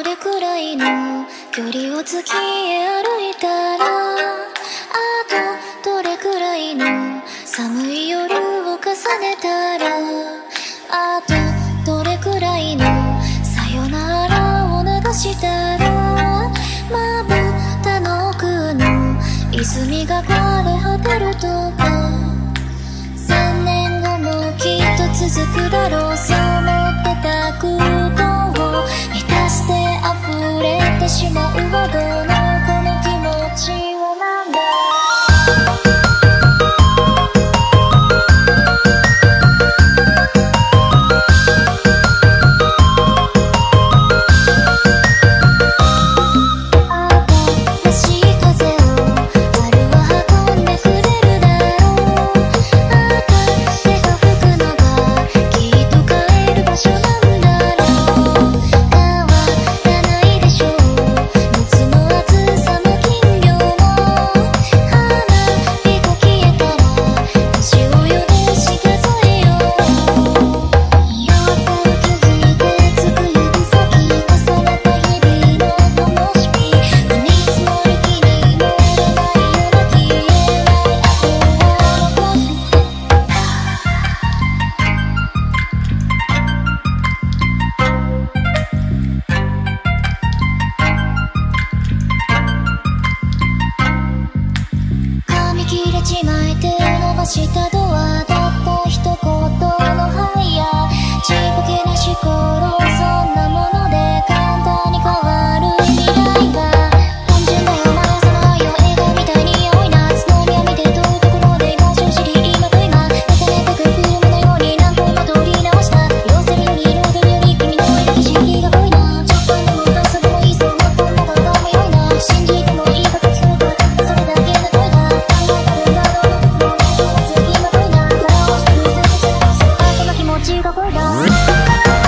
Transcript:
どれくらいの距離を月へ歩いたらあとどれくらいの寒い夜を重ねたらあとどれくらいのさよならを流したらまぶたの奥の泉が枯れ果てるとか。Woo!